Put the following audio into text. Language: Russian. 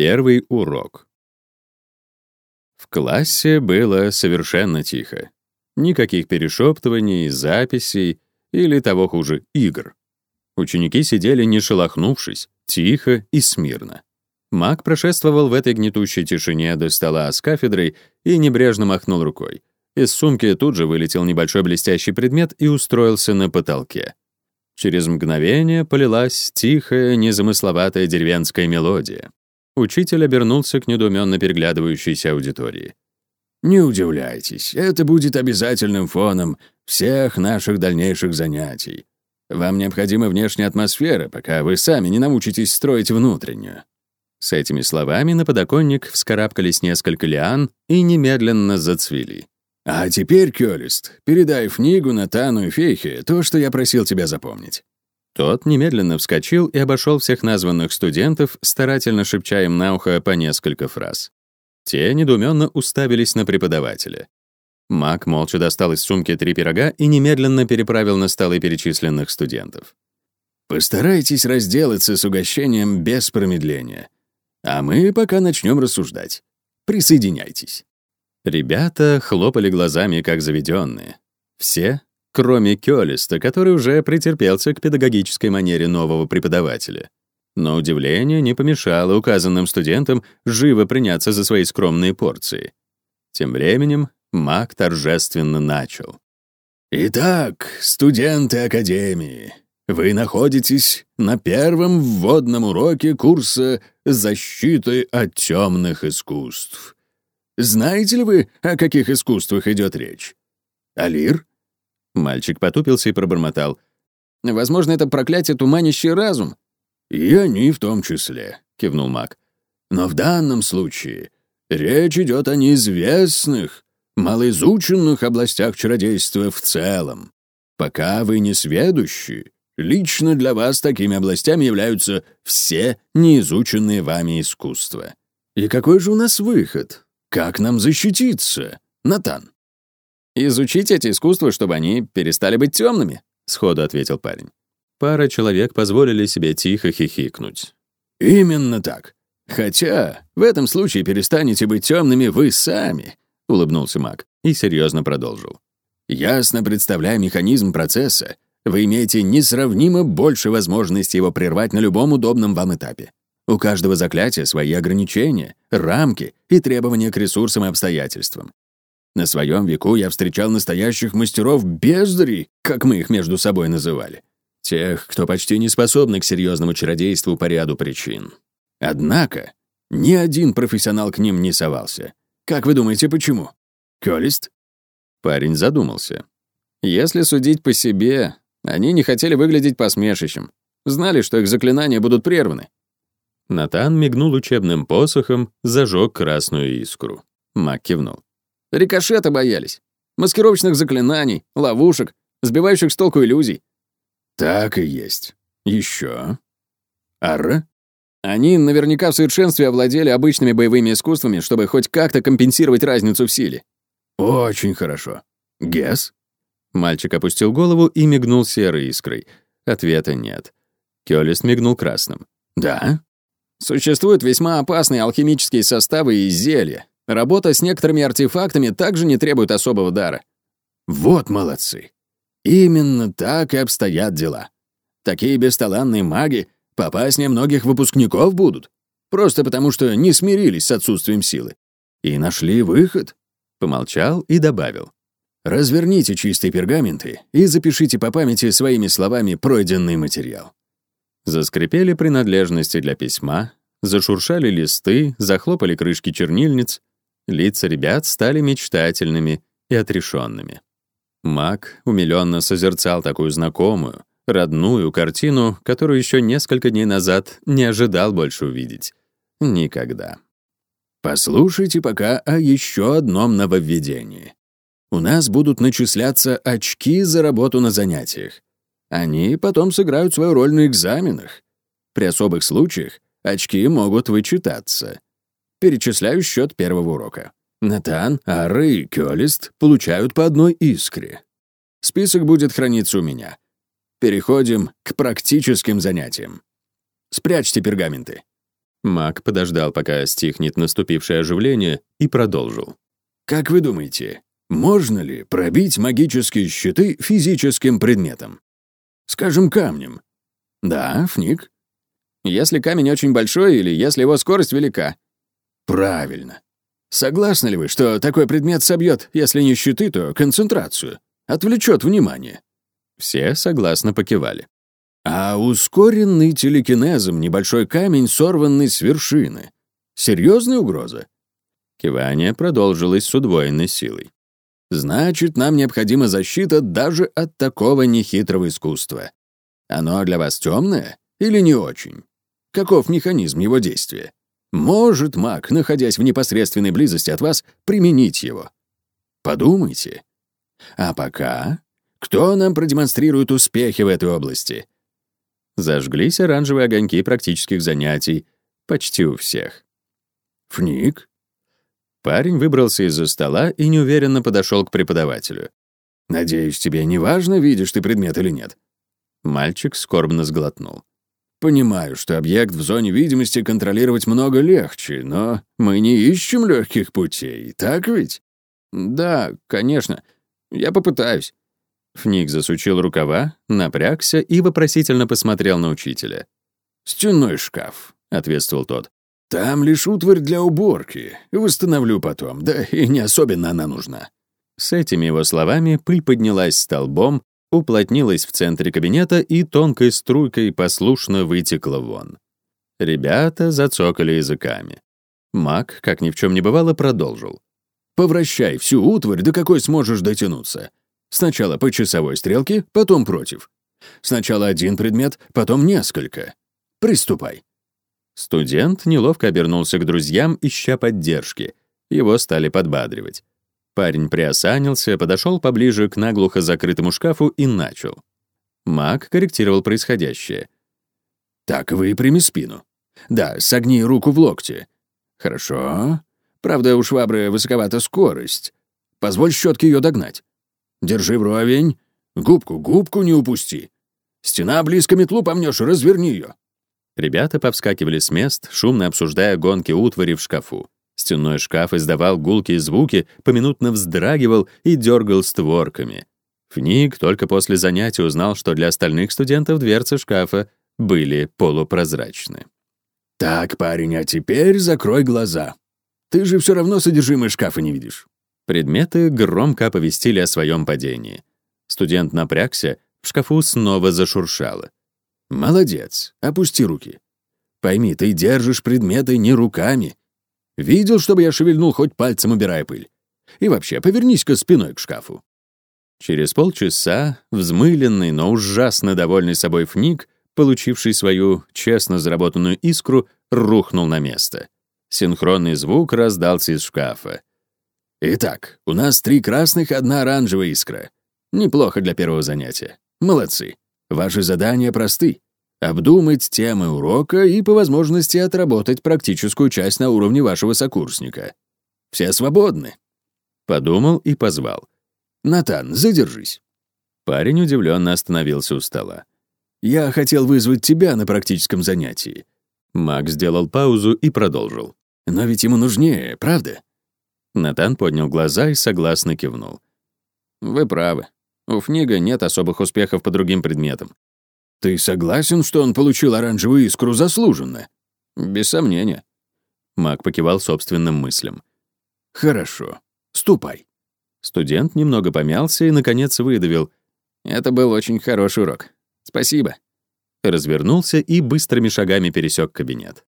Первый урок. В классе было совершенно тихо. Никаких перешептываний, записей или, того хуже, игр. Ученики сидели не шелохнувшись, тихо и смирно. Маг прошествовал в этой гнетущей тишине до стола с кафедрой и небрежно махнул рукой. Из сумки тут же вылетел небольшой блестящий предмет и устроился на потолке. Через мгновение полилась тихая, незамысловатая деревенская мелодия. Учитель обернулся к недоуменно переглядывающейся аудитории. «Не удивляйтесь, это будет обязательным фоном всех наших дальнейших занятий. Вам необходима внешняя атмосфера, пока вы сами не научитесь строить внутреннюю». С этими словами на подоконник вскарабкались несколько лиан и немедленно зацвели. «А теперь, Кёлист, передай книгу Натану и Фейхе то, что я просил тебя запомнить». Тот немедленно вскочил и обошел всех названных студентов, старательно шепча им на ухо по несколько фраз. Те недоуменно уставились на преподавателя. Мак молча достал из сумки три пирога и немедленно переправил на столы перечисленных студентов. «Постарайтесь разделаться с угощением без промедления. А мы пока начнем рассуждать. Присоединяйтесь». Ребята хлопали глазами, как заведенные. Все, кроме Кёлиста, который уже претерпелся к педагогической манере нового преподавателя. Но удивление не помешало указанным студентам живо приняться за свои скромные порции. Тем временем маг торжественно начал. «Итак, студенты Академии, вы находитесь на первом вводном уроке курса «Защиты от темных искусств». Знаете ли вы, о каких искусствах идет речь? Алир?» Мальчик потупился и пробормотал. «Возможно, это проклятие туманящий разум». «И они в том числе», — кивнул маг. «Но в данном случае речь идет о неизвестных, малоизученных областях чародейства в целом. Пока вы не сведущи, лично для вас такими областями являются все неизученные вами искусства. И какой же у нас выход? Как нам защититься, Натан?» «Изучить эти искусства, чтобы они перестали быть темными», — сходу ответил парень. Пара человек позволили себе тихо хихикнуть. «Именно так. Хотя в этом случае перестанете быть темными вы сами», — улыбнулся маг и серьезно продолжил. «Ясно представляя механизм процесса, вы имеете несравнимо больше возможностей его прервать на любом удобном вам этапе. У каждого заклятия свои ограничения, рамки и требования к ресурсам и обстоятельствам. На своем веку я встречал настоящих мастеров бездарей, как мы их между собой называли. Тех, кто почти не способны к серьезному чародейству по ряду причин. Однако, ни один профессионал к ним не совался. Как вы думаете, почему? Кёлист? Парень задумался. Если судить по себе, они не хотели выглядеть посмешищем. Знали, что их заклинания будут прерваны. Натан мигнул учебным посохом, зажег красную искру. Мак кивнул. Рикошета боялись. Маскировочных заклинаний, ловушек, сбивающих с толку иллюзий. Так и есть. Еще. Арра? Они наверняка в совершенстве овладели обычными боевыми искусствами, чтобы хоть как-то компенсировать разницу в силе. Очень хорошо. Гес? Мальчик опустил голову и мигнул серой искрой. Ответа нет. Кёлист мигнул красным. Да? Существуют весьма опасные алхимические составы и зелья. Работа с некоторыми артефактами также не требует особого дара. Вот молодцы. Именно так и обстоят дела. Такие бесталанные маги попасть многих выпускников будут, просто потому что не смирились с отсутствием силы. И нашли выход. Помолчал и добавил. Разверните чистые пергаменты и запишите по памяти своими словами пройденный материал. Заскрипели принадлежности для письма, зашуршали листы, захлопали крышки чернильниц. Лица ребят стали мечтательными и отрешенными. Мак умиленно созерцал такую знакомую, родную картину, которую еще несколько дней назад не ожидал больше увидеть. Никогда. Послушайте пока о еще одном нововведении. У нас будут начисляться очки за работу на занятиях. Они потом сыграют свою роль на экзаменах. При особых случаях очки могут вычитаться. Перечисляю счет первого урока. Натан, Ары и Кёлист получают по одной искре. Список будет храниться у меня. Переходим к практическим занятиям. Спрячьте пергаменты. Мак подождал, пока стихнет наступившее оживление, и продолжил. «Как вы думаете, можно ли пробить магические щиты физическим предметом? Скажем, камнем. Да, Фник? Если камень очень большой или если его скорость велика. Правильно. Согласны ли вы, что такой предмет собьет, если не щиты, то концентрацию, отвлечет внимание? Все согласно покивали. А ускоренный телекинезом небольшой камень, сорванный с вершины. Серьезная угроза? Кивание продолжилось с удвоенной силой. Значит, нам необходима защита даже от такого нехитрого искусства. Оно для вас темное или не очень? Каков механизм его действия? Может маг, находясь в непосредственной близости от вас, применить его? Подумайте. А пока, кто нам продемонстрирует успехи в этой области? Зажглись оранжевые огоньки практических занятий почти у всех. Фник? Парень выбрался из-за стола и неуверенно подошел к преподавателю. «Надеюсь, тебе не важно, видишь ты предмет или нет?» Мальчик скорбно сглотнул. Понимаю, что объект в зоне видимости контролировать много легче, но мы не ищем легких путей, так ведь? Да, конечно. Я попытаюсь. Фник засучил рукава, напрягся и вопросительно посмотрел на учителя. «Стенной шкаф», — ответствовал тот. «Там лишь утварь для уборки. Восстановлю потом, да и не особенно она нужна». С этими его словами пыль поднялась столбом, уплотнилась в центре кабинета и тонкой струйкой послушно вытекла вон. Ребята зацокали языками. Мак, как ни в чем не бывало, продолжил. «Повращай всю утварь, до какой сможешь дотянуться. Сначала по часовой стрелке, потом против. Сначала один предмет, потом несколько. Приступай». Студент неловко обернулся к друзьям, ища поддержки. Его стали подбадривать. Парень приосанился, подошел поближе к наглухо закрытому шкафу и начал. Маг корректировал происходящее. «Так, выпрями спину. Да, согни руку в локте. Хорошо. Правда, у швабры высоковата скорость. Позволь щетке ее догнать. Держи вровень. Губку, губку не упусти. Стена близко метлу помнешь, разверни ее». Ребята повскакивали с мест, шумно обсуждая гонки утвари в шкафу. Стенной шкаф издавал гулкие звуки, поминутно вздрагивал и дергал створками. Фник только после занятия узнал, что для остальных студентов дверцы шкафа были полупрозрачны. «Так, парень, а теперь закрой глаза. Ты же все равно содержимое шкафа не видишь». Предметы громко оповестили о своем падении. Студент напрягся, в шкафу снова зашуршало. «Молодец, опусти руки. Пойми, ты держишь предметы не руками, Видел, чтобы я шевельнул хоть пальцем, убирая пыль? И вообще, повернись-ка спиной к шкафу». Через полчаса взмыленный, но ужасно довольный собой Фник, получивший свою честно заработанную искру, рухнул на место. Синхронный звук раздался из шкафа. «Итак, у нас три красных, одна оранжевая искра. Неплохо для первого занятия. Молодцы. Ваши задания просты обдумать темы урока и, по возможности, отработать практическую часть на уровне вашего сокурсника. Все свободны. Подумал и позвал. «Натан, задержись». Парень удивленно остановился у стола. «Я хотел вызвать тебя на практическом занятии». Мак сделал паузу и продолжил. «Но ведь ему нужнее, правда?» Натан поднял глаза и согласно кивнул. «Вы правы. У Фнига нет особых успехов по другим предметам. Ты согласен, что он получил оранжевую искру заслуженно? Без сомнения. Мак покивал собственным мыслям. Хорошо. Ступай. Студент немного помялся и, наконец, выдавил. Это был очень хороший урок. Спасибо. Развернулся и быстрыми шагами пересек кабинет.